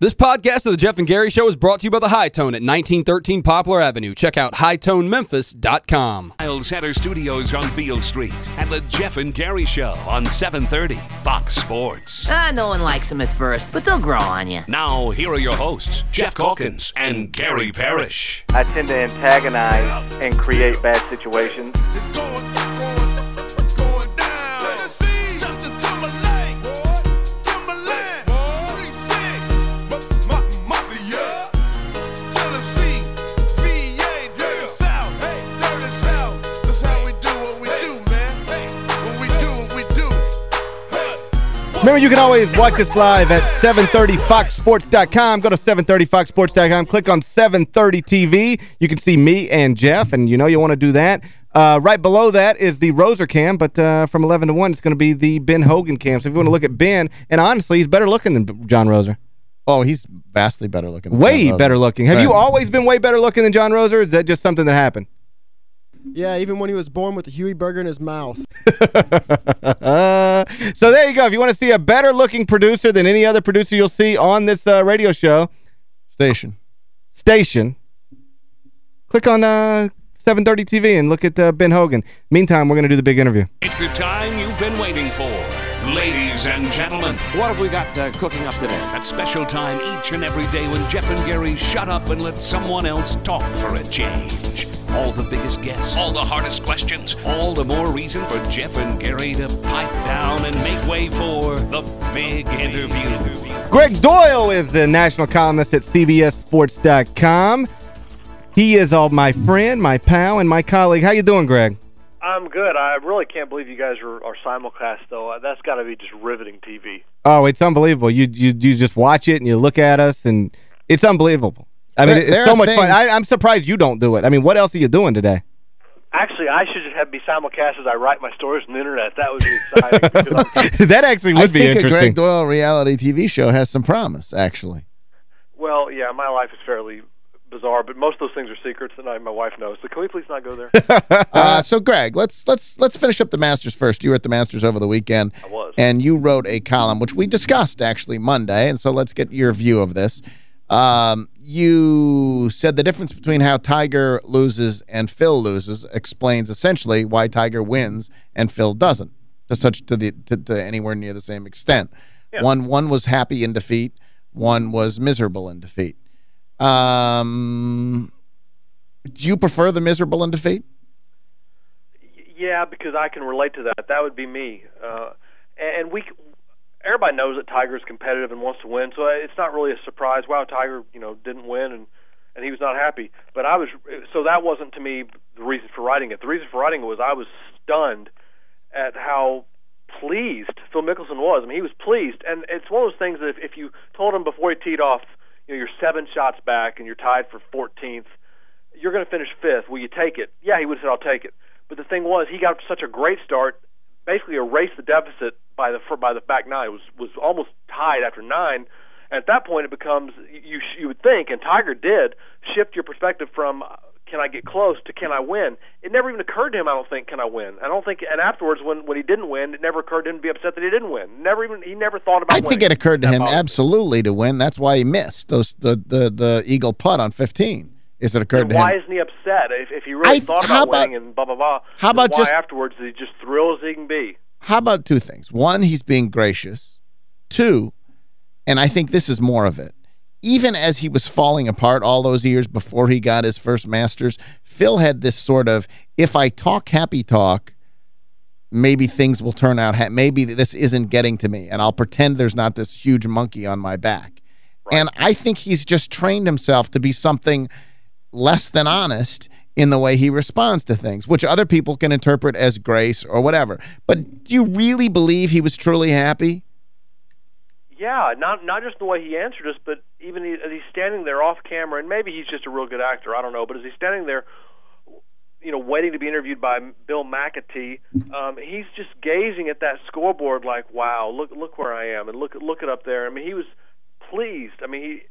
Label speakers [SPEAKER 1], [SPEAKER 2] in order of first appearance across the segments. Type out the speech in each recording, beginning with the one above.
[SPEAKER 1] This podcast of the Geoff and Gary Show is brought to you by the Hi-Tone at 1913 Poplar Avenue. Check out hitonememphis.com.
[SPEAKER 2] Miles Center Studios on Beale Street and the Geoff and Gary Show on 730 Fox Sports.
[SPEAKER 3] Ah, no one likes them at first, but they'll grow on you.
[SPEAKER 2] Now, here are your hosts, Geoff Calkins and Gary Parrish.
[SPEAKER 4] I tend to antagonize and create bad situations.
[SPEAKER 5] Remember, you can always watch us live at 730foxsports.com. Go to 730foxsports.com. Click on 730 TV. You can see me and Geoff, and you know you want to do that. Uh, right below that is the Roser cam, but uh, from 11 to 1, it's going to be the Ben Hogan cam. So if you want to look at Ben, and honestly, he's better looking than John Roser.
[SPEAKER 6] Oh, he's vastly better looking.
[SPEAKER 5] Way better looking. Have right. you always been way better looking than John Roser, is that just something that happened?
[SPEAKER 7] Yeah, even when he was born with a Huey burger in his mouth.
[SPEAKER 5] uh, so there you go. If you want to see a better-looking producer than any other producer you'll see on this uh, radio show.
[SPEAKER 6] Station.
[SPEAKER 5] Station. Click on uh, 730 TV and look at uh, Ben Hogan. Meantime, we're going to do the big interview.
[SPEAKER 2] It's the time you've been waiting for. Ladies and gentlemen.
[SPEAKER 8] What have we got uh, cooking up today?
[SPEAKER 2] That special time each and every day when Geoff and Gary shut up and let someone else talk for a change. All the biggest guests, all the hardest questions, all the more reason for Geoff and Gary to pipe down and make way for the big interview.
[SPEAKER 5] Greg Doyel is the national columnist at CBSSports.com. He is all my friend, my pal, and my colleague. How you doing, Greg?
[SPEAKER 4] I'm good. I really can't believe you guys are, are simulcast, though. Uh, that's got to be just riveting TV.
[SPEAKER 5] Oh, it's unbelievable. You, you you just watch it and you look at us, and it's unbelievable. I mean, there, it's so much things. fun. I, I'm surprised you don't do it. I mean, what else are you doing today?
[SPEAKER 4] Actually, I should just have be simulcast as I write my stories on the internet. That would be
[SPEAKER 5] exciting. that actually would
[SPEAKER 6] I
[SPEAKER 5] be interesting.
[SPEAKER 6] I think a Greg Doyel reality TV show has some promise, actually.
[SPEAKER 4] Well, yeah, my life is fairly bizarre, but most of those things are secrets, and I, my wife knows. So can we please not go there?
[SPEAKER 6] uh, so, Greg, let's let's let's finish up the Masters first. You were at the Masters over the weekend.
[SPEAKER 4] I was.
[SPEAKER 6] And you wrote a column, which we discussed, actually, Monday, and so let's get your view of this. Um, you said the difference between how Tiger loses and Phil loses explains essentially why Tiger wins and Phil doesn't to such to the to, to anywhere near the same extent. Yeah. One one was happy in defeat, one was miserable in defeat. Um, do you prefer the miserable in defeat?
[SPEAKER 4] Yeah, because I can relate to that. That would be me. Uh, and we everybody knows that Tiger is competitive and wants to win, so it's not really a surprise. Wow, Tiger, you know, didn't win and and he was not happy. But I was so that wasn't to me the reason for writing it. The reason for writing it was I was stunned at how pleased Phil Mickelson was. I mean, he was pleased, and it's one of those things that if, if you told him before he teed off, you know, you're seven shots back and you're tied for 14th, you're going to finish fifth. Will you take it? Yeah, he would have said, I'll take it. But the thing was, he got such a great start, basically erased the deficit by the by the back nine. It was was almost tied after nine. And at that point, it becomes you you would think, and Tiger did shift your perspective from uh, can I get close to can I win? It never even occurred to him. I don't think can I win. I don't think. And afterwards, when when he didn't win, it never occurred to him to be upset that he didn't win. Never even he never thought about.
[SPEAKER 6] I think it occurred to him absolutely to win. That's why he missed those the the the eagle putt on 15. Is it occurred
[SPEAKER 4] and
[SPEAKER 6] to
[SPEAKER 4] why
[SPEAKER 6] him?
[SPEAKER 4] Why isn't he upset? If, if he really I, thought about, about winning and blah blah blah.
[SPEAKER 6] How about
[SPEAKER 4] why
[SPEAKER 6] just
[SPEAKER 4] afterwards? Is he just thrilled as he can be?
[SPEAKER 6] How about two things? One, he's being gracious. Two, and I think this is more of it. Even as he was falling apart all those years before he got his first Masters, Phil had this sort of, if I talk happy talk, maybe things will turn out, maybe this isn't getting to me, and I'll pretend there's not this huge monkey on my back. Right. And I think he's just trained himself to be something less than honest in the way he responds to things, which other people can interpret as grace or whatever. But do you really believe he was truly happy?
[SPEAKER 4] Yeah, not not just the way he answered us, but even he, as he's standing there off camera, and maybe he's just a real good actor, I don't know, but as he's standing there, you know, waiting to be interviewed by Bill Macatee, um, he's just gazing at that scoreboard like, wow, look look where I am, and look look it up there. I mean, he was pleased. I mean, he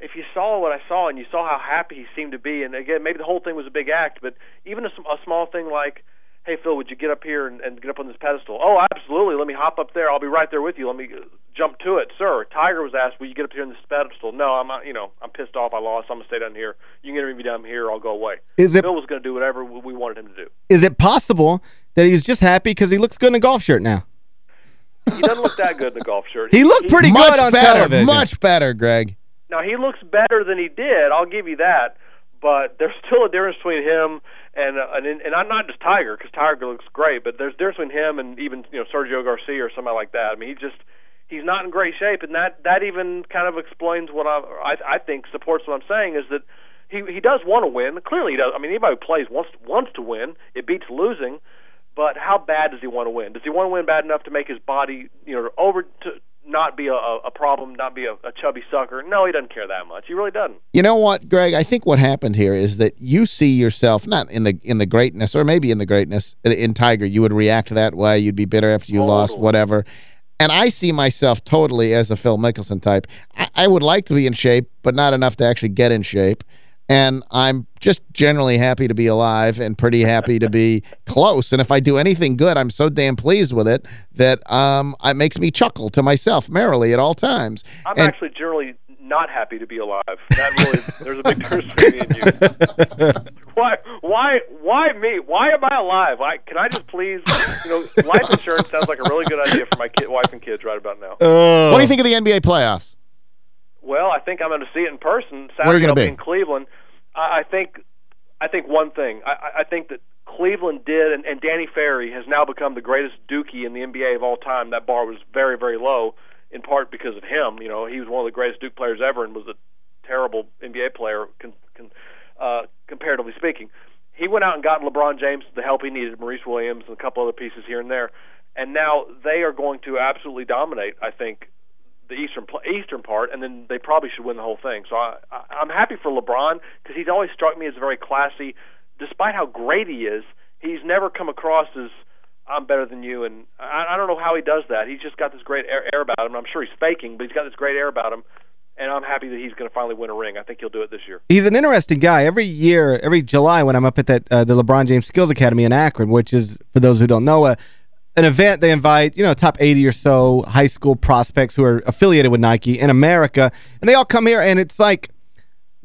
[SPEAKER 4] if you saw what I saw and you saw how happy he seemed to be, and again, maybe the whole thing was a big act, but even a, a small thing like, hey, Phil, would you get up here and, and get up on this pedestal? Oh, absolutely. Let me hop up there. I'll be right there with you. Let me uh, jump to it, sir. Tiger was asked, "Will you get up here on this pedestal?" No, I'm not. You know, I'm pissed off. I lost. I'm gonna stay down here. You can interview me down here. I'll go away.
[SPEAKER 5] Is it
[SPEAKER 4] Phil was gonna do whatever we wanted him to do.
[SPEAKER 5] is it possible that he was just happy because he looks good in a golf shirt now?
[SPEAKER 4] He doesn't look that good in a golf shirt.
[SPEAKER 5] He looked pretty
[SPEAKER 6] much
[SPEAKER 5] good on
[SPEAKER 6] better,
[SPEAKER 5] television.
[SPEAKER 6] much better, Greg.
[SPEAKER 4] Now he looks better than he did. I'll give you that. But there's still a difference between him and uh, and and I'm not just Tiger because Tiger looks great, but there's a difference between him and even you know Sergio Garcia or somebody like that. I mean, he just he's not in great shape, and that that even kind of explains what I I, I think supports what I'm saying is that he he does want to win. Clearly, he does. I mean, anybody who plays wants wants to win. It beats losing. But how bad does he want to win? Does he want to win bad enough to make his body, you know, over to not be a, a problem, not be a, a chubby sucker? No, he doesn't care that much. He really doesn't.
[SPEAKER 6] You know what, Greg? I think what happened here is that you see yourself not in the in the greatness, or maybe in the greatness in Tiger. You would react that way. You'd be bitter after you lost, whatever. And I see myself totally as a Phil Mickelson type. I, I would like to be in shape, but not enough to actually get in shape. And I'm just generally happy to be alive and pretty happy to be close. And if I do anything good, I'm so damn pleased with it that um, it makes me chuckle to myself merrily at all times.
[SPEAKER 4] I'm
[SPEAKER 6] And-
[SPEAKER 4] actually generally not happy to be alive. That really, there's a big difference between me and you. Why, why, why me? Why am I alive? Why, can I just please, you know, life insurance sounds like a really good idea for my kid, wife and kids right about now.
[SPEAKER 5] Oh.
[SPEAKER 6] What do you think of the NBA playoffs?
[SPEAKER 4] Well, I think I'm going to see it in person.
[SPEAKER 6] Where are you
[SPEAKER 4] Saturday
[SPEAKER 6] gonna be?
[SPEAKER 4] in Cleveland. I, I think, I think one thing. I, I- I think that Cleveland did, and, and Danny Ferry has now become the greatest Dookie in the NBA of all time. That bar was very, very low, in part because of him. You know, he was one of the greatest Duke players ever, and was a terrible NBA player, con, con, uh, comparatively speaking. He went out and got LeBron James the help he needed, Maurice Williams, and a couple other pieces here and there, and now they are going to absolutely dominate. I think the eastern eastern part, and then they probably should win the whole thing. So I, I, I'm happy for LeBron because he's always struck me as very classy. Despite how great he is, he's never come across as I'm better than you, and I, I don't know how he does that. He's just got this great air, air about him. I'm sure he's faking, but he's got this great air about him, and I'm happy that he's going to finally win a ring. I think he'll do it this year.
[SPEAKER 5] He's an interesting guy. Every year, every July when I'm up at that uh, the LeBron James Skills Academy in Akron, which is, for those who don't know, uh, an event they invite, you know, top 80 or so high school prospects who are affiliated with Nike in America, and they all come here, and it's like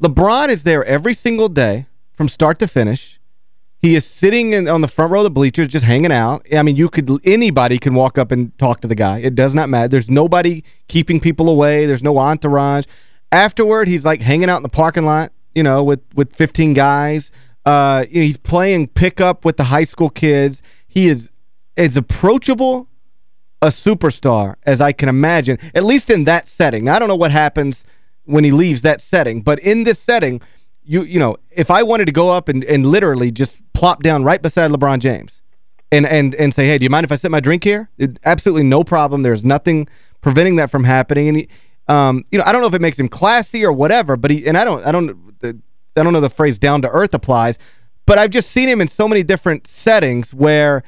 [SPEAKER 5] LeBron is there every single day from start to finish. He is sitting in, on the front row of the bleachers just hanging out. I mean, you could anybody can walk up and talk to the guy. It does not matter. There's nobody keeping people away. There's no entourage. Afterward, he's like hanging out in the parking lot, you know, with with 15 guys. Uh, you know, he's playing pickup with the high school kids. He is as approachable a superstar as I can imagine, at least in that setting. I don't know what happens when he leaves that setting, but in this setting, you you know, if I wanted to go up and, and literally just plop down right beside LeBron James and and and say, "Hey, do you mind if I set my drink here?" It, absolutely no problem. There's nothing preventing that from happening. And he, um, you know, I don't know if it makes him classy or whatever, but he and I don't I don't I don't know the phrase down to earth applies, but I've just seen him in so many different settings where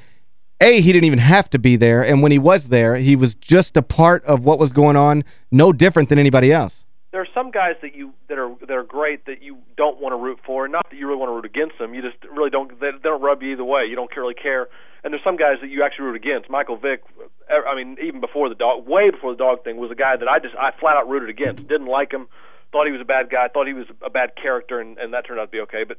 [SPEAKER 5] a, he didn't even have to be there, and when he was there, he was just a part of what was going on, no different than anybody else.
[SPEAKER 4] there are some guys that you that are that are great that you don't want to root for. Not that you really want to root against them. You just really don't. They, they don't rub you either way. You don't really care. And there's some guys that you actually root against. Michael Vick. I mean, even before the dog, way before the dog thing, was a guy that I just I flat out rooted against. Didn't like him. Thought he was a bad guy. Thought he was a bad character, and, and that turned out to be okay. But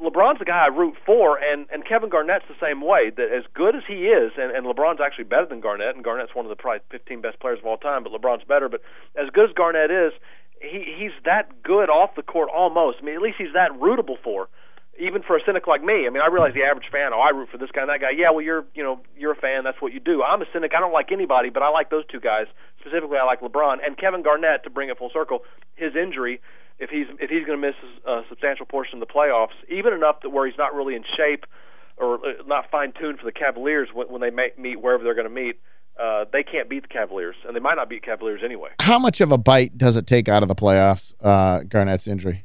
[SPEAKER 4] LeBron's the guy I root for, and and Kevin Garnett's the same way. That as good as he is, and, and LeBron's actually better than Garnett, and Garnett's one of the probably 15 best players of all time, but LeBron's better. But as good as Garnett is, he he's that good off the court almost. I mean, at least he's that rootable for. Even for a cynic like me, I mean, I realize the average fan, oh, I root for this guy and that guy. Yeah, well, you're, you know, you're a fan. That's what you do. I'm a cynic. I don't like anybody, but I like those two guys specifically. I like LeBron and Kevin Garnett. To bring it full circle, his injury, if he's if he's going to miss a substantial portion of the playoffs, even enough that where he's not really in shape or uh, not fine tuned for the Cavaliers when, when they meet wherever they're going to meet, uh, they can't beat the Cavaliers, and they might not beat Cavaliers anyway.
[SPEAKER 6] How much of a bite does it take out of the playoffs, uh, Garnett's injury?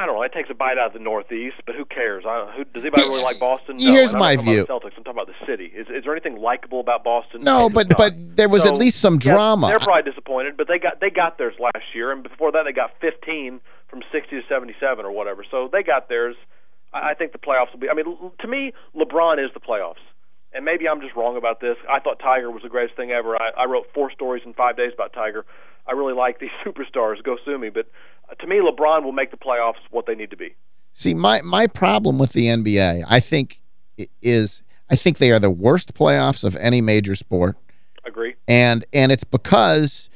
[SPEAKER 4] I don't know. It takes a bite out of the Northeast, but who cares? I, who, does anybody really like Boston?
[SPEAKER 6] Here's my view.
[SPEAKER 4] About the Celtics. I'm talking about the city. Is, is there anything likable about Boston?
[SPEAKER 6] No, but
[SPEAKER 4] not.
[SPEAKER 6] but there was
[SPEAKER 4] So,
[SPEAKER 6] at least some
[SPEAKER 4] yeah,
[SPEAKER 6] drama.
[SPEAKER 4] they're probably disappointed, but they got they got theirs last year, and before that they got 15 from 60 to 77 or whatever. So they got theirs. I, I think the playoffs will be. I mean, to me, LeBron is the playoffs. And maybe I'm just wrong about this. I thought Tiger was the greatest thing ever. I, I wrote four stories in five days about Tiger. I really like these superstars. Go sue me. But uh, to me, LeBron will make the playoffs what they need to be.
[SPEAKER 6] See, my my problem with the NBA, I think, is I think they are the worst playoffs of any major sport.
[SPEAKER 4] Agree.
[SPEAKER 6] And and it's because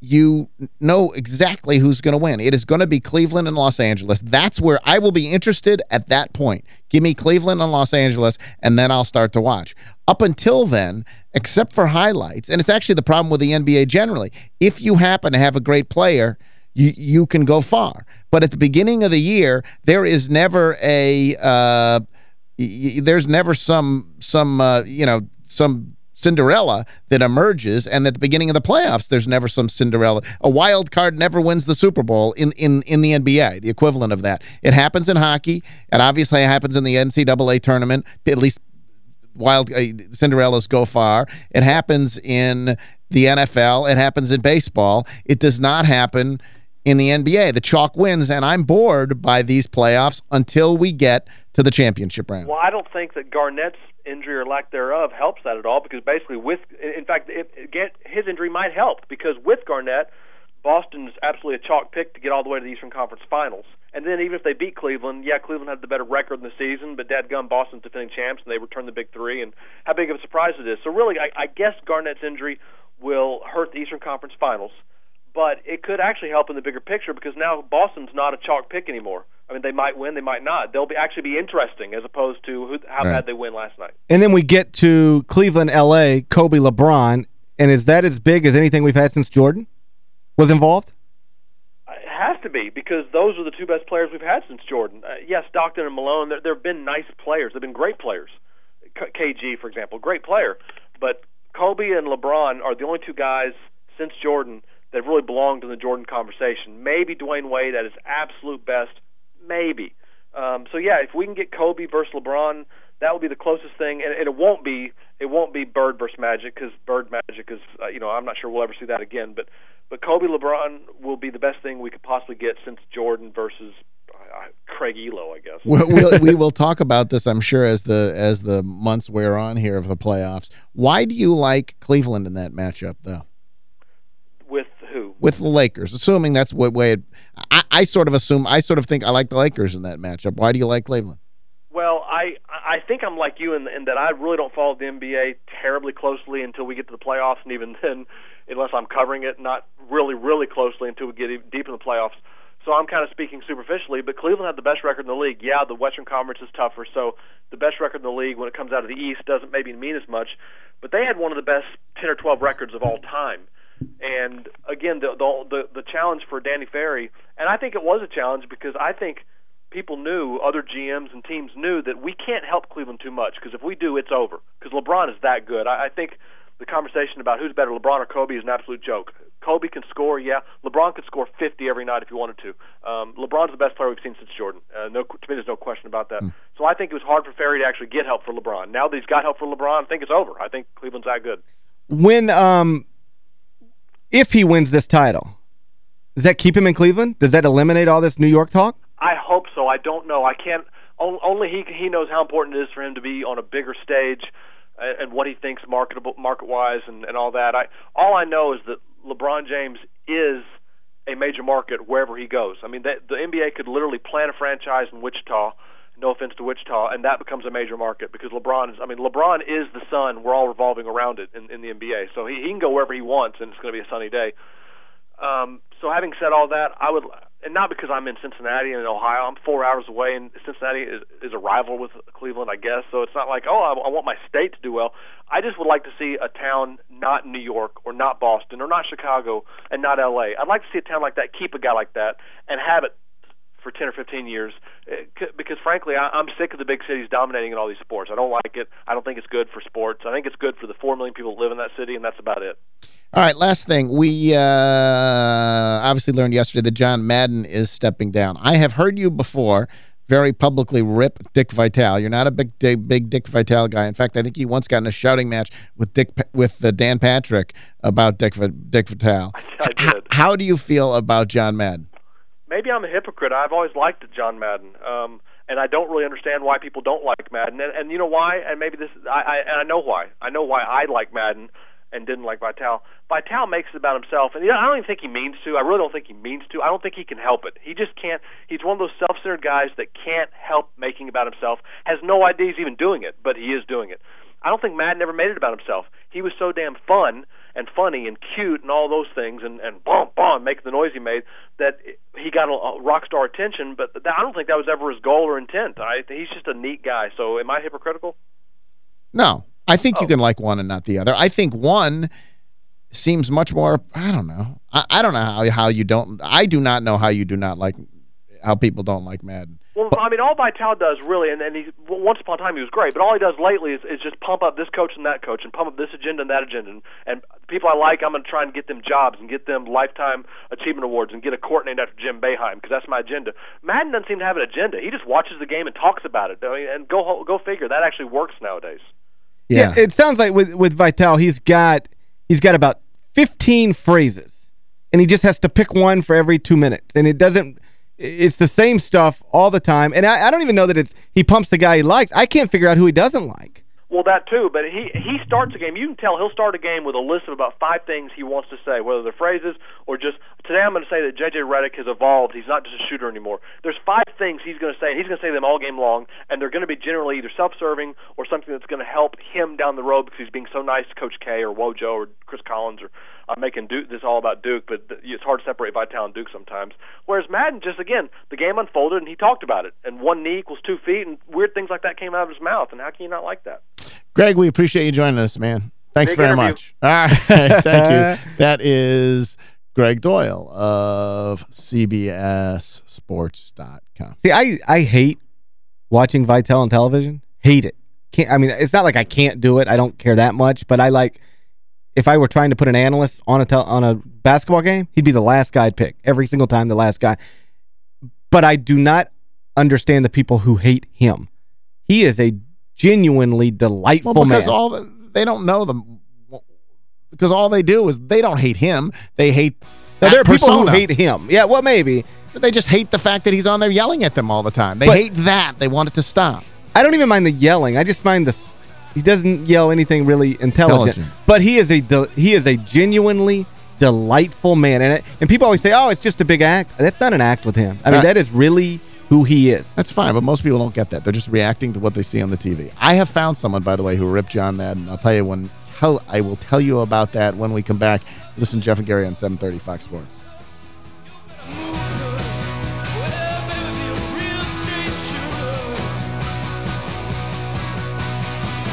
[SPEAKER 6] you know exactly who's going to win. It is going to be Cleveland and Los Angeles. That's where I will be interested at that point. Give me Cleveland and Los Angeles, and then I'll start to watch. Up until then, except for highlights, and it's actually the problem with the NBA generally, if you happen to have a great player, you, you can go far. But at the beginning of the year, there is never a uh, there's never some some uh, you know some Cinderella that emerges, and at the beginning of the playoffs, there's never some Cinderella. A wild card never wins the Super Bowl in, in, in the NBA, the equivalent of that. It happens in hockey, and obviously it happens in the NCAA tournament, at least wild uh, Cinderellas go far. It happens in the NFL. It happens in baseball. It does not happen in the NBA. The chalk wins, and I'm bored by these playoffs until we get to the championship round.
[SPEAKER 4] Well, I don't think that Garnett's injury or lack thereof helps that at all because basically with in fact it, it, his injury might help because with Garnett Boston's absolutely a chalk pick to get all the way to the Eastern Conference Finals. And then even if they beat Cleveland, yeah, Cleveland had the better record in the season, but dadgum, Boston's defending champs, and they returned the big three, and how big of a surprise it is. So really, I, I guess Garnett's injury will hurt the Eastern Conference Finals, but it could actually help in the bigger picture because now Boston's not a chalk pick anymore. I mean, they might win, they might not. They'll be actually be interesting as opposed to who, how right. bad they win last night.
[SPEAKER 5] And then we get to Cleveland, L.A., Kobe, LeBron, and is that as big as anything we've had since Jordan was involved?
[SPEAKER 4] It has to be because those are the two best players we've had since Jordan. Uh, yes, Stockton and Malone, there, have been nice players. They've been great players. K KG, for example, great player. But Kobe and LeBron are the only two guys since Jordan that really belonged in the Jordan conversation. Maybe Dwyane Wade at his absolute best – maybe. Um, so yeah, if we can get Kobe versus LeBron, that will be the closest thing, and, and it won't be it won't be Bird versus Magic because Bird Magic is uh, you know I'm not sure we'll ever see that again, but but Kobe LeBron will be the best thing we could possibly get since Jordan versus uh, Craig Ehlo, I guess.
[SPEAKER 6] we'll, we'll, we will talk about this, I'm sure, as the as the months wear on here of the playoffs. Why do you like Cleveland in that matchup, though? With the Lakers, assuming that's what way it, I, I sort of assume, I sort of think I like the Lakers in that matchup. Why do you like Cleveland?
[SPEAKER 4] Well, I I think I'm like you in, in that I really don't follow the NBA terribly closely until we get to the playoffs, and even then, unless I'm covering it, not really really closely until we get deep in the playoffs. So I'm kind of speaking superficially, but Cleveland had the best record in the league. Yeah, the Western Conference is tougher, so the best record in the league when it comes out of the East doesn't maybe mean as much. But they had one of the best 10 or 12 records of all time. And again, the, the the the challenge for Danny Ferry, and I think it was a challenge because I think people knew, other GMs and teams knew that we can't help Cleveland too much because if we do, it's over. Because LeBron is that good. I, I think the conversation about who's better, LeBron or Kobe, is an absolute joke. Kobe can score, yeah. LeBron could score 50 every night if he wanted to. Um, LeBron's the best player we've seen since Jordan. Uh, no, to me, there's no question about that. Mm. So I think it was hard for Ferry to actually get help for LeBron. Now that he's got help for LeBron, I think it's over. I think Cleveland's that good.
[SPEAKER 5] When um if he wins this title. Does that keep him in Cleveland? Does that eliminate all this New York talk?
[SPEAKER 4] I hope so. I don't know. I can't. Only he he knows how important it is for him to be on a bigger stage, uh, and what he thinks marketable market wise and and all that. I all I know is that LeBron James is a major market wherever he goes. I mean, the, the NBA could literally plant a franchise in Wichita no offense to Wichita, and that becomes a major market because LeBron is. I mean, LeBron is the sun. We're all revolving around it in, in the NBA, so he, he can go wherever he wants, and it's going to be a sunny day. Um, so, having said all that, I would, and not because I'm in Cincinnati and in Ohio. I'm four hours away, and Cincinnati is, is a rival with Cleveland, I guess. So it's not like, oh, I, I want my state to do well. I just would like to see a town not New York or not Boston or not Chicago and not L.A. I'd like to see a town like that keep a guy like that and have it for 10 or 15 years uh, because frankly I, I'm sick of the big cities dominating in all these sports. I don't like it. I don't think it's good for sports. I think it's good for the 4 million people that live in that city and that's about it.
[SPEAKER 6] All right, last thing. We uh, obviously learned yesterday that John Madden is stepping down. I have heard you before very publicly rip Dick Vitale. You're not a big big Dick Vitale guy. In fact, I think you once got in a shouting match with Dick with uh, Dan Patrick about Dick Dick Vitale.
[SPEAKER 4] I did.
[SPEAKER 6] How do you feel about John Madden?
[SPEAKER 4] Maybe I'm a hypocrite. I've always liked John Madden. Um, and I don't really understand why people don't like Madden. And, and you know why? And maybe this, I, I, and I know why. I know why I like Madden and didn't like Vitale. Vitale makes it about himself, and you know, I don't even think he means to. I really don't think he means to. I don't think he can help it. He just can't. He's one of those self-centered guys that can't help making about himself. Has no idea he's even doing it, but he is doing it. I don't think Madden ever made it about himself. He was so damn fun and funny and cute and all those things and and boom boom making the noise he made that he got a, a rock star attention. But that, I don't think that was ever his goal or intent. I, he's just a neat guy. So am I hypocritical?
[SPEAKER 6] No, I think
[SPEAKER 4] Oh.
[SPEAKER 6] you can like one and not the other. I think one seems much more, I don't know. I, I don't know how, how you don't, I do not know how you do not like, how people don't like Madden.
[SPEAKER 4] Well, I mean, all Vitale does really, and, and he once upon a time he was great, but all he does lately is, is just pump up this coach and that coach, and pump up this agenda and that agenda, and, and people I like, I'm going to try and get them jobs and get them lifetime achievement awards and get a court named after Jim Boeheim because that's my agenda. Madden doesn't seem to have an agenda. He just watches the game and talks about it. I mean, and go go figure, that actually works nowadays.
[SPEAKER 6] Yeah.
[SPEAKER 5] it sounds like with with Vitale, he's got he's got about 15 phrases, and he just has to pick one for every two minutes, and it doesn't. It's the same stuff all the time, and I, I don't even know that it's he pumps the guy he likes. I can't figure out who he doesn't like.
[SPEAKER 4] Well, that too, but he he starts a game. You can tell he'll start a game with a list of about five things he wants to say, whether they're phrases or just. Today, I'm going to say that JJ Redick has evolved. He's not just a shooter anymore. There's five things he's going to say. and He's going to say them all game long, and they're going to be generally either self-serving or something that's going to help him down the road because he's being so nice to Coach K or Wojo or Chris Collins or uh, making Duke this all about Duke. But th- it's hard to separate Vitale and Duke sometimes. Whereas Madden, just again, the game unfolded and he talked about it, and one knee equals two feet, and weird things like that came out of his mouth. And how can you not like that?
[SPEAKER 6] Greg, we appreciate you joining us, man. Thanks
[SPEAKER 4] Big
[SPEAKER 6] very
[SPEAKER 4] interview.
[SPEAKER 6] much. All right. Thank you. That is Greg Doyel of CBSSports.com.
[SPEAKER 5] See, I I hate watching Vitale on television. Hate it. Can't. I mean, it's not like I can't do it. I don't care that much, but I like. If I were trying to put an analyst on a tel on a basketball game, he'd be the last guy I'd pick every single time. The last guy. But I do not understand the people who hate him. He is a genuinely delightful
[SPEAKER 6] Well, because
[SPEAKER 5] man.
[SPEAKER 6] all the, they don't know them. Because all they do is they don't hate him. They hate
[SPEAKER 5] Now, there are people who hate him. Yeah, well, maybe.
[SPEAKER 6] They just hate the fact that he's on there yelling at them all the time. They
[SPEAKER 5] But-
[SPEAKER 6] hate that. They want it to stop.
[SPEAKER 5] I don't even mind the yelling. I just mind the he doesn't yell anything really intelligent.
[SPEAKER 6] Intelligent.
[SPEAKER 5] But he is a he is a genuinely delightful man and it, and people always say, "Oh, it's just a big act." That's not an act with him. I mean, that is really who he is.
[SPEAKER 6] That's fine, but most people don't get that. They're just reacting to what they see on the TV. I have found someone, by the way, who ripped John Madden. I'll tell you when. Tell, I will tell you about that when we come back. Listen, Geoff and Gary on 730 Fox Sports.